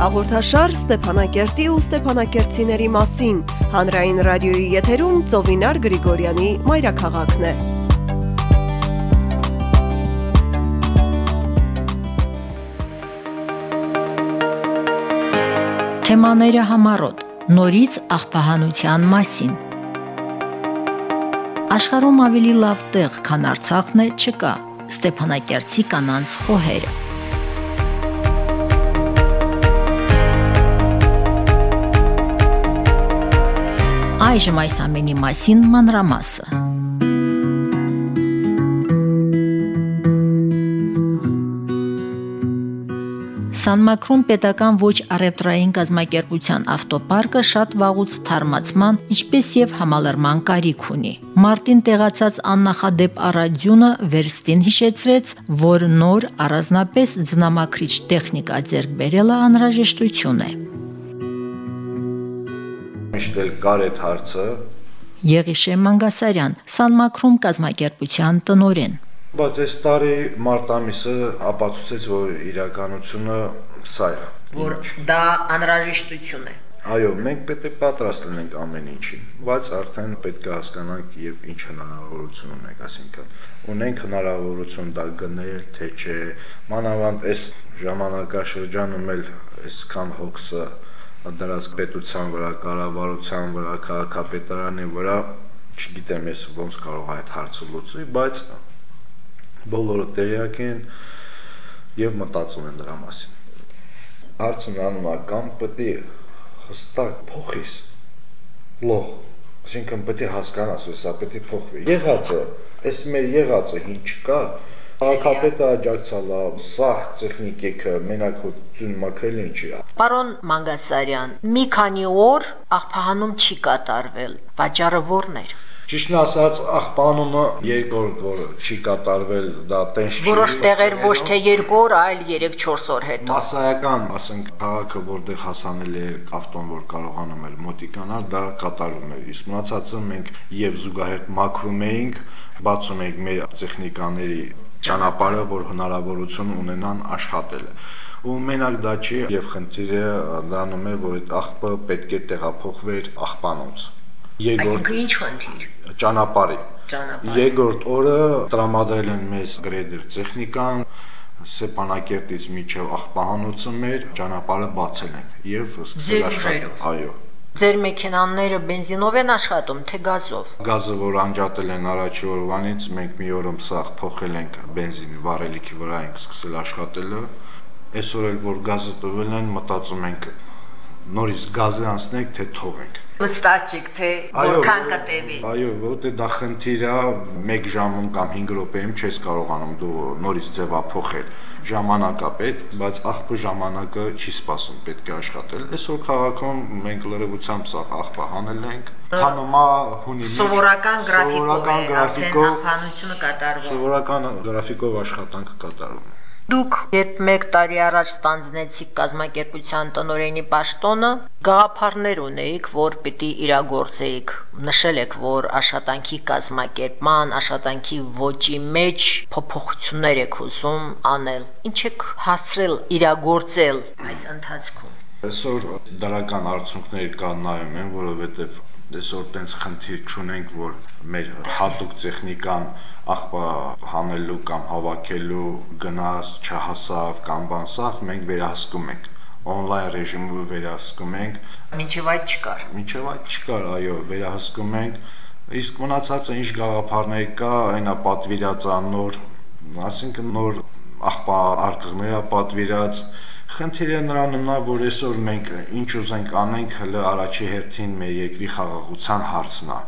Հաղորդաշար Ստեփանակերտի ու Ստեփանակերտցիների մասին հանրային ռադիոյի եթերում Ծովինար Գրիգորյանի մայրաքաղաքն է։ Թեմաները համառոտ. Նորից աղբահանության մասին Աշխարհում ավելի լավ տեղ, քան Արցախն է, չկա։ Ստեփանակերտի կանանց խոհերը Այժմ այս ամենի մասին մանրամասը։ Սանմակրում պետական ոչ առևտրային գազམ་ակերպության ավտոպարկը շատ վաղուց թարմացման, ինչպես եւ համալրման կարիք ունի։ Մարտին տեղացած աննախադեպ առադյունը վերստին հիշեցրեց, որ նոր առանձնապես ձնամակրիչ տեխնիկա ձեռք բերելը անհրաժեշտություն է էլ կար այդ հարցը։ Եղիշե Մանգասարյան, Սանմակրում կազմակերպության տնորեն։ Բայց այս տարի մարտ ամիսը ապացուցեց, որ իրականությունը սա է։ Որ դա անհրաժեշտություն է։ Այո, մենք պետք է պատրաստ լինենք ամեն ինչին, բայց արդեն պետք է հասկանանք եւ ինչ հնարավորություն ունենք, ասինքն ունենք հնարավորություն դա գնել, թե չէ։ Մանավանդ այս ժամանակաշրջանում էլ այսքան հոգսը դրած պետության վրա, կառավարության վրա, քաղաքապետարանի վրա, չգիտեմ ես ոնց կարող այդ հարցը լուծի, բայց բոլորը տեղյակ են եւ մտածում են դրա մասին։ Հարցն անում է կամ պետք է հստակ փոխիս լող Այսինքն պետք է հասկանաս, որ սա պետք է փոխվի։ Եղածը, այս մեր եղածը ինչ կա, Քաղաքապետը աջակցալ է, սախ տեխնիկեքը մենակ հոծուն մաքրել են չի։ Պարոն Մանգասարյան, մի քանի օր աղբահանում չի կատարվել։ Վաճառը ո՞րն էր։ Ճիշտն ասած, աղբանումը երկրորդ օր չի կատարվել, դա տենց չի։ Որոշ տեղեր ոչ թե երկու օր, այլ 3-4 օր հետո։ Մասսայական, ասենք, քաղաքը, որտեղ հասանել է ավտոն, որ կարողանում էր մոտիկանալ, դա կատարվում էր։ Իսկ մնացածը մենք եւ զուգահեռ մաքրում էինք, բացում էինք մեր տեխնիկաների ճանապարհը, որ հնարավորություն ունենան աշխատել ու մենակ դա չի եւ խնդիրը դառնում է որ այդ աղբը պետք է տեղափոխվեր աղբանոց երկրորդ ինչ խնդիր? ճանապարհի երկրորդ օրը տրամադրել են մեզ գրեդեր տեխնիկան Սեպանակերտից միջև աղբահանոցը մեր ճանապարհը բացել են եւ սկսել աշխատել այո Ձեր մեքենաները բենզինով են աշխատում, թե գազով։ Գազը, որ անջատել են առաջի օրվանից, մենք մի օրում սաղ փոխել ենք բենզինի վառելիքի վրա ենք սկսել աշխատելը այսօր էլ որ գազը տվել են, մտածում ենք նորից գազը անցնենք, թե թողենք։ Վստահ չեք, թե որքան կտևի։ Այո, որտե դա խնդիր է, 1 ժամում կամ 5 րոպեում չես կարողանում դու նորից ձևափոխել ժամանակա պետ, բայց աղբը ժամանակը չի սпасում, պետք է աշխատել։ Այսօր քաղաքում մենք լրիվությամբ սա աղբը հանել ենք։ Խանոմա հունի սովորական գրաֆիկով, սովորական գրաֆիկով, սովորական գրաֆիկով աշխատանք կատարում։ Դուք երբ 1 տարի առաջ ստանձնեցիք կազմակերպության տնօրենի պաշտոնը, գաղափարներ ունեիք, որ պիտի իրագործեիք։ Նշել եք, որ աշխատանքի կազմակերպման, աշխատանքի ոճի մեջ փոփոխություններ եք ուզում անել։ Ինչ եք հասրել իրագործել այս ընթացքում։ Այսօր դրական արդյունքներ կան նայում են, որովհետև այսօր տենց խնդիր չունենք, որ մեր հատուկ տեխնիկան աղբա հանելու կամ հավաքելու գնաց չհասավ կամ բանսախ մենք վերահսկում ենք on-line ռեժիմով վերահսկում ենք մինչև այդ չկար մինչև այդ չկար այո վերահսկում ենք իսկ մնացածը ինչ գաղափարներ կա այնա պատվիրածա նոր ասինքն նոր աղբա արկղները պատվիրած Խնդիրը նրանում է, որ այսօր մենք ինչ ուզենք անենք, հələ առաջի հերթին մեր երկրի խաղաղության հարցն է։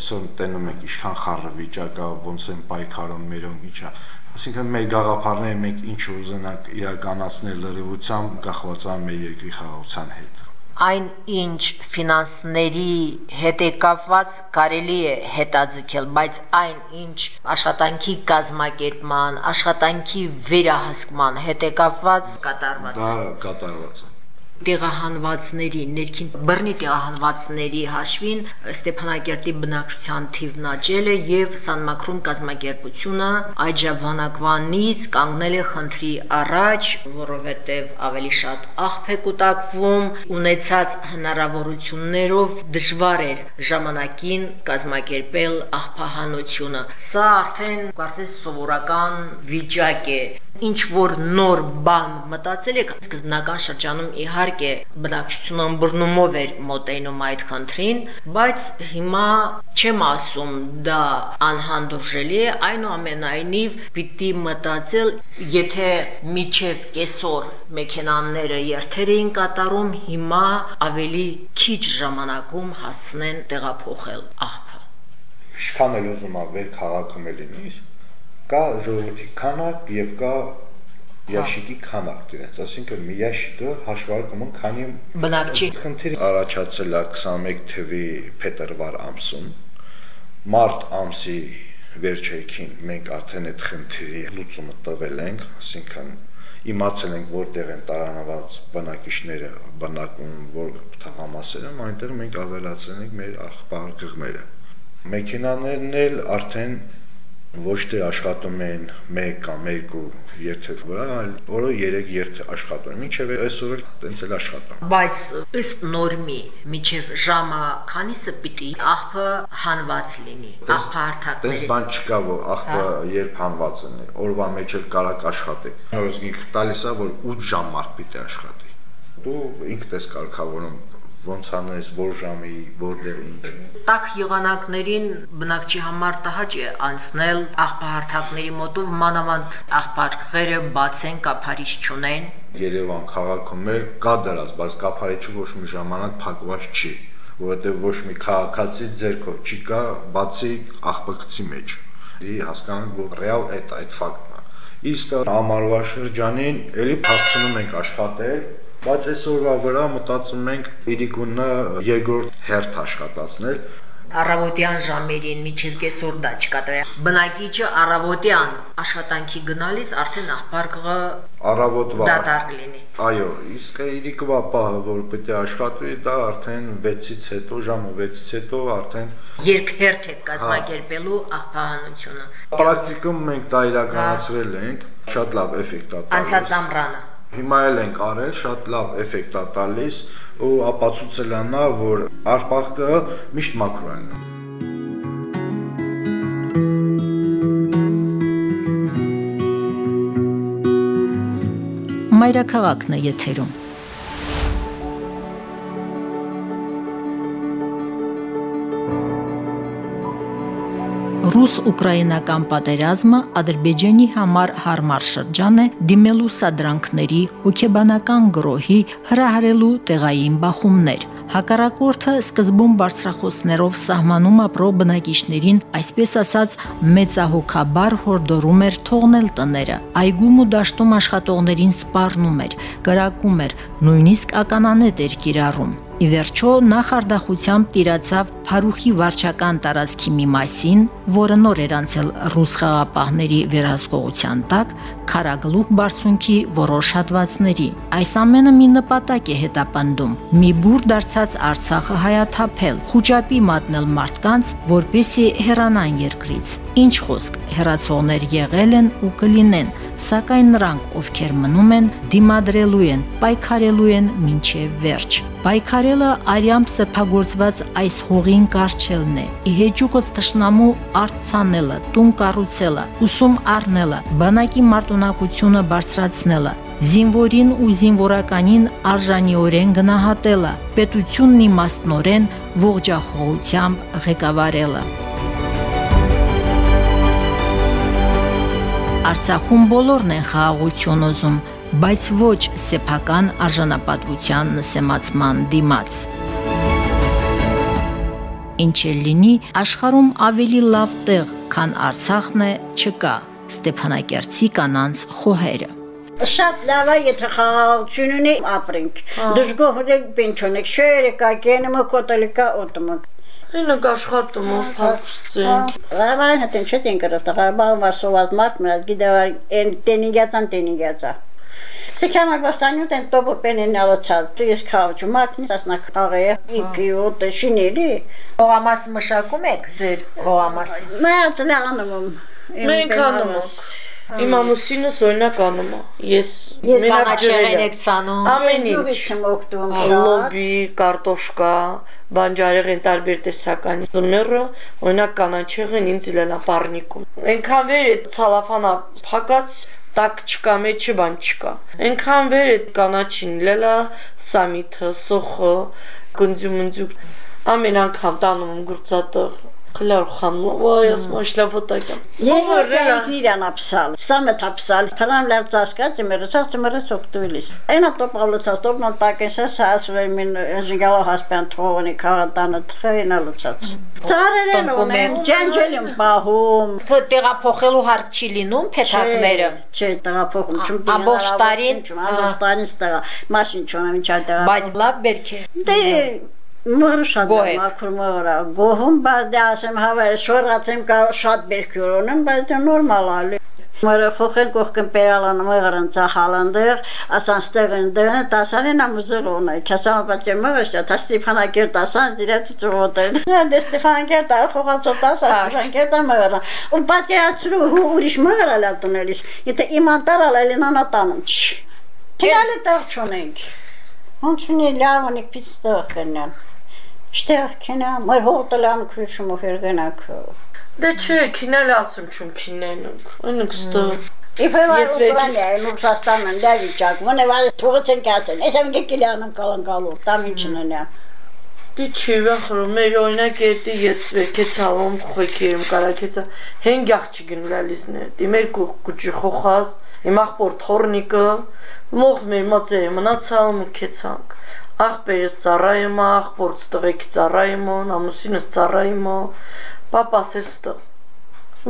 Այսօր տենում եք ինչքան խառը վիճակ է, ոնց են պայքարում մերոնք ինչա։ Այսինքն մեր գաղափարները մենք ինչ ուզենանք իրականացնել լրիվությամբ կախված է մեր երկրի խաղաղության հետ այն ինչ ֆինանսների հետ է կապված կարելի է հետաձգել, բայց այն ինչ աշխատանքի կազմակերպման, աշխատանքի վերահսկման հետ է կապված կատարված է։ Դա կատարված է։ տեղահանվածների, ներքին բռնի տեղահանվածների հաշվին Ստեփանակերտի բնակչության թիվն աճել է եւ Սանմակրում կազմակերպությունը այդ ժամանակվանից կանգնել է խնդրի առաջ, որովհետեւ ավելի շատ աղբ է կուտակվում, ունեցած հնարավորություններով դժվար էր ժամանակին կազմակերպել աղբահանությունը։ Սա արդեն կարծես սովորական վիճակ է ինչ որ նոր բան մտածել եք սկզբնական շրջանում իհարկե բնակչությունը ըմբռնումով էր մոտենում այդ խնդրին բայց հիմա չեմ ասում դա անհանդուրժելի է այնուամենայնիվ պիտի մտածել եթե միջև կեսօր մեքենաները երթեր էին կատարում հիմա ավելի քիչ ժամանակում հասնեն տեղափոխել աղբը Ինչքան էլ ուզում ա վեր քաղաքում է լինի կա ժողովրդի քանակ եւ կա Յաշիկի քանակ դրանց, այսինքն մի յաշիկը հաշվարկում են քանի բնակչի։ Խնդիրը առաջացել է 21 թվի փետրվար ամսում։ Մարտ ամսի վերջերքին մենք արդեն այդ խնդրի լուծումը տվել ենք, այսինքն իմացել ենք որտեղ են տարանված բնակիչները բնակվում, որ թաղամասերում, այնտեղ մենք ավելացրել ենք մեր աղբար գղմերը։ Մեքենաներն էլ արդեն ոչ թե աշխատում են 1 կամ 2 երթեր վրա, այլ օրը 3 երթ աշխատում են։ Մինչև այսօր էլ տենց էլ աշխատում։ Բայց ըստ նորմի, մինչև ժամը քանիսը պիտի աղբը հանված լինի, աղբը հարթակների։ Տենց բան չկա, որ աղբը հա։ երբ հանված լինի։ Օրվա մեջ էլ կարակ աշխատեք։ Օրինակ տալիս է, որ 8 ժամ մարդ պիտի աշխատի։ Դու ինքդ ես կարգավորում ոնց անես, որ ժամի, որտեղ ինչ։ Տակ եղանակներին բնակչի համար տհաճ է անցնել աղբահարթակների մոտով մանավանդ աղբարկղերը բաց են, կափարիչ չունեն։ Երևան քաղաքում էլ կա դրած, բայց կափարիչը ոչ մի ժամանակ փակված չի, որովհետև ոչ մի քաղաքացի ձերքով չի կա բացի աղբակցի մեջ։ Դի հասկանանք, որ ռեալ այդ այդ ֆակտն է։ Իսկ ամառվա շրջանին էլի փաստում ենք աշխատել բայց այսօրվա վրա մտածում ենք իրիկունը երկրորդ հերթ աշխատացնել Առավոտյան ժամերին միջև կեսօր դա չկատարի։ Բնակիչը առավոտյան աշխատանքի գնալիս արդեն աղբարկղը առավոտվա դատարկ լինի։ Այո, իսկ իրիկվա պահը, որ պետք է աշխատվի, դա արդեն 6-ից հետո, ժամը 6-ից հետո արդեն երկհերթ է կազմակերպելու աղբահանությունը։ Պրակտիկում մենք դա իրականացրել ենք, շատ լավ էֆեկտ է տալիս։ Անցած ամռանը Հիմա էլ ենք արել, շատ լավ էֆեկտ է տալիս ու ապացուցել է նա, որ արփախքը միշտ մաքուր է։ Մայրաքաղաքն է եթերում։ Ռուս-ուկրաինական պատերազմը Ադրբեջանի համար հարմար շրջան է դիմելու սադրանքների, հոգեբանական գրոհի, հրահրելու տեղային բախումներ։ Հակառակորդը սկզբում բարձրախոսներով սահմանում ապրող բնակիչներին, այսպես ասած, մեծահոգաբար հորդորում էր թողնել տները։ Այգում ու դաշտում աշխատողներին սպառնում էր, կրակում էր, նույնիսկ ականանետ էր կիրառում։ Ի վերջո նախարդախությամբ տիրացավ Փարուխի վարչական տարածքի մի մասին, որը նոր էր անցել ռուս խաղապահների վերահսկողության տակ, քարագլուխ բարձունքի որոշ հատվածների։ Այս ամենը մի նպատակ է հետապնդում՝ մի բուր դարձած Արցախը հայաթափել, խոճապի մատնել մարդկանց, որպեսի հեռանան երկրից։ Ինչ խոսք, հեռացողներ եղել են ու կլինեն, սակայն նրանք, ովքեր մնում են, դիմադրելու են, պայքարելու են մինչև վերջ։ Պայքարելը արյամբ սրբագործված այս հողին կարճելն է։ Իհեճուկոց տշնամու արցանելը, տուն կառուցելը, ուսում առնելը, բանակի մարտունակությունը բարձրացնելը, զինվորին ու զինվորականին արժանիորեն գնահատելը, պետությունն իմաստնորեն ողջախոհությամբ ղեկավարելը։ Արցախում բոլորն են խաղաղություն ուզում, բայց ոչ սեփական արժանապատվության նսեմացման դիմաց։ Ինչ էլ լինի, աշխարհում ավելի լավ տեղ, քան Արցախն է, չկա։ Ստեփանակերտի կանանց խոհերը Շատ լավ է, եթե խաղաղություն ունի, ապրենք։ Դժգոհրեք պենչոնեք, շերը կա, կենը մկոտել կա օտոմակ։ Ինը աշխատում ու փակցեն։ Ղարաբաղն հետեն չէ տեն կրտա, Ղարաբաղը վարսոված մարդ մնաց, գիտավար են տենիգացան տենիգացա։ Se chiama Bastaniu tem topo penene alățat, tu ești cauciu, Martin ասնա խաղե, իպիոտ, շիների, Հողամաս մշակում եք ձեր հողամասը։ նա ծլանում Մենք անում ենք։ Իմ ամուսինս օրինակ անում է։ Ես ջրել եք ցանում։ Ամեն ինչ։ Լուբիչը մոկտում շատ։ Լոբի, կարտոշկա, բանջարեղեն տարբեր տեսականի զմերը, օրինակ կանաչեղեն ինձ լենա պարնիկում։ Այնքան վեր է ցալաֆանա փակած տակ չկա, մեջը բան չկա։ Այնքան վեր է կանաչին լելա, սամիթը, սոխը, գնձումնձուկ։ Ամեն անգամ տանում եմ Քլար խան, ոյ, ես Ես իրան ապսալ, սամը թապսալ, փրան լավ ծասկած եմ, ռսած եմ ռս օկտուլիս։ Այնա տոպալացած, տոպնալ տակենսա սասվել մին ժիգալո հասպյան թողոնի քաղատանը թխայնա լցած։ Ծարերեն ունեմ, ջանջել եմ պահում։ Թե տեղափոխելու հարկ չի լինում փեթակները։ Չէ, տեղափոխում չում Ամբողջ տարին? ամբողջ տարին ստեղա, մաշին չունեմ, ինչ այդտեղ։ Բայց լավ բերք է։ Դե մոր շատ մաքուր մորա գոհում բայց դե ասեմ հավեր շորացեմ կարող շատ բերքյուրոնեմ բայց դե նորմալ ալի Մորը խոխեն կողքն պերալան մղրնցա հալանդեր ասան ստեղն դերն տասանին ամզելոն է քասամա պատճեմ մղրշա та Ստեփանակեր տասան դիրած ծողոտել դե Ստեփանակեր տա խողացո տասա Ստեփանակեր տա մղրնա ու պատկերացրու ուրիշ մղրալա տունելիս եթե իման տարալ էլինանա տանում չի Քիլալը տեղ չունենք Ոնց ունի լավ ունի պից տեղ կնան Շտեղ կենա, մոր հոտելան քրուշում ու հերգանակ Դե չէ, քինել ասում չում քինենք։ Այնք ստո։ Իբր վեճ եմ Ռուսաստանն դա վիճակ, մոնե վարը թողեցեն կացեն։ Ես եմ գեկիլանում կալանկալու, տամ ինչն է։ Դի չի վախրում, մեր օրինակ էդի ես վեկեցալում խոքերում կարակեցա հեն գախ չգնլալիզներ։ Դի մեր կուճի խոխած, իմ ախպոր թորնիկը, լող մեր մածերը մնացալ ու քեցանք։ Ախպերս ծառայում, ախպորց տղեկ ծառայում, ամուսինս ծառայում, պապաս էլ ստը։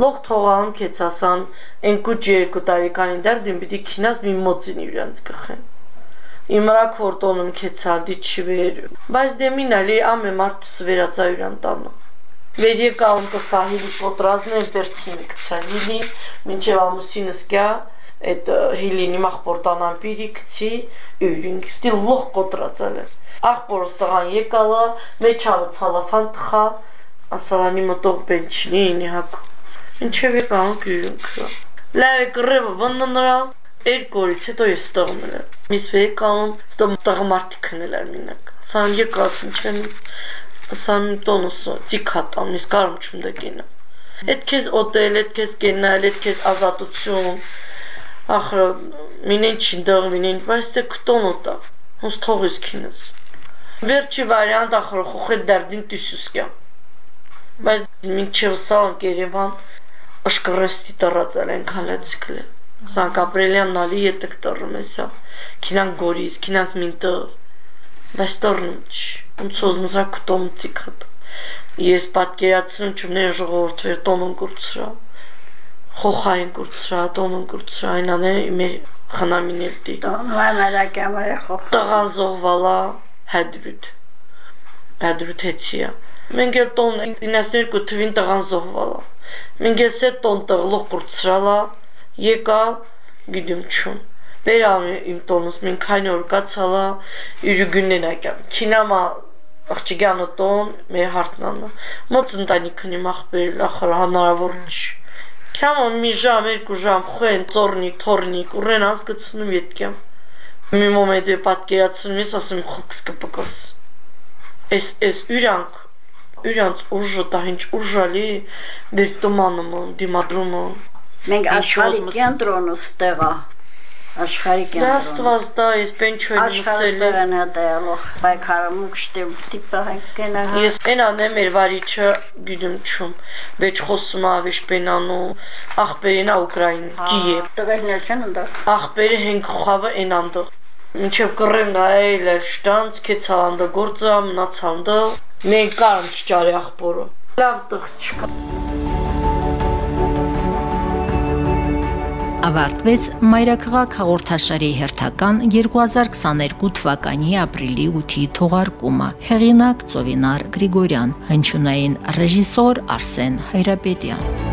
Լող թողալım քեցասան, են կուճի երկու տարեկանին դարդին պիտի քինած մի մոցին իրանց գխեն։ Իմրակ որտոնում քեցալ դի չի վեր։ Բայց դե մինալի ամե մարդուս վերածա յուրան տանը։ Վեր եկալım կը սահիլի պոտրազներ վերցին կցալիլի, մինչև ամուսինս գա, այդ հիլինի մախպորտանան պիրի կցի, յուրին ստիլ լող կոտրածալ է։ Ախպորս տղան եկալա, մեջավը ցալաֆան տխա, ասալանի մտող բենչլի ինի հակ։ Մինչև եկալım գյուրինքը։ Լավ կռևը վնննրալ, երկու օրից հետո ես ստողում եմ։ Միս վեի կալում, ստո տղմարտի քնելար մինակ։ Սան եկասın չեն սան տոնուսը ցիկատամ, միս կարում չում դեկինը։ Այդ քեզ օտել, այդ քեզ կենալ, այդ քեզ ազատություն։ Ախր մինեն չինդող մինեն, բայց դե կտոն օտա։ Հոս թողես քինս։ Վերջի վարիանտ ախր խոխե դարդին տիսուսկա։ Բայց մինչև սալն Երևան աշկրեստի տարածալ են քալեցիկլը։ Սանք ապրելյան նալի ետք տռում էսա։ Քինան գորիս, քինան մինտը։ Բայց տռնուչ։ Ոնց ոզմզա կտոմ ցիկատ։ Ես պատկերացնում չում ներ ժողովուրդ վեր տոնուն կուրծրա։ Խոխային կուրծրա, տոնուն կուրծրա, այնան է մեր խնամիներդի։ Տոնվա մերակամը խոխ։ Տղան զոհվալա հադրուտ։ Հադրուտ հեցիա։ Մենք էլ տոն 92 թվին տղան զոհվալա։ Մենք էլ սետ տոն տղլող կուրծրալա, եկա, գիտեմ չուն։ Վերամ իմ տոնուս մին քանի օր կացալա, յուրգունեն ակամ։ Քինամա աղջիկյանը տոն, մեր հարտնանը։ Մոց ընտանիքնի մախբեր, ախր հնարավոր չի։ Քամը մի ժամ, երկու ժամ խեն, ծորնիկ, թորնիկ, ուրեն ազգացնում ետքեմ։ Մի մոմենտ է պատկերացնում ես, ասում խոքս կպկոս։ Էս էս ուրանք, ուրանց ուժը դա ինչ ուժալի, դեր տոմանը դիմադրումը։ Մենք աշխարհի կենտրոնը ստեղա։ Աշխարհի Դա կենտրոնը։ աստված դա ես պենչոյի Աշխարհը մսելի։ ստեղան հատալող։ Բայկարամուկ շտե տիպը կենա։ Ես այնան եմ մեր վարիչը գիտեմ չում։ Վեճ խոսում ավիշ պենանու, ախպերինա Ուկրաին, Կիև։ Տղերներ չեն ընդա։ Ախպերը հենք խավը այնանդը։ Մինչև կռեմ նայել շտանց քեցալանդը գործը մնացանդը։ Մենք կարմ չճարի ախպորը։ Լավ տղ չկա։ ավարտվեց Մայրաքաղաք հաղորդաշարի հերթական 2022 թվականի ապրիլի 8-ի թողարկումը։ Հեղինակ Ծովինար Գրիգորյան, հնչյունային ռեժիսոր Արսեն Հայրապետյան։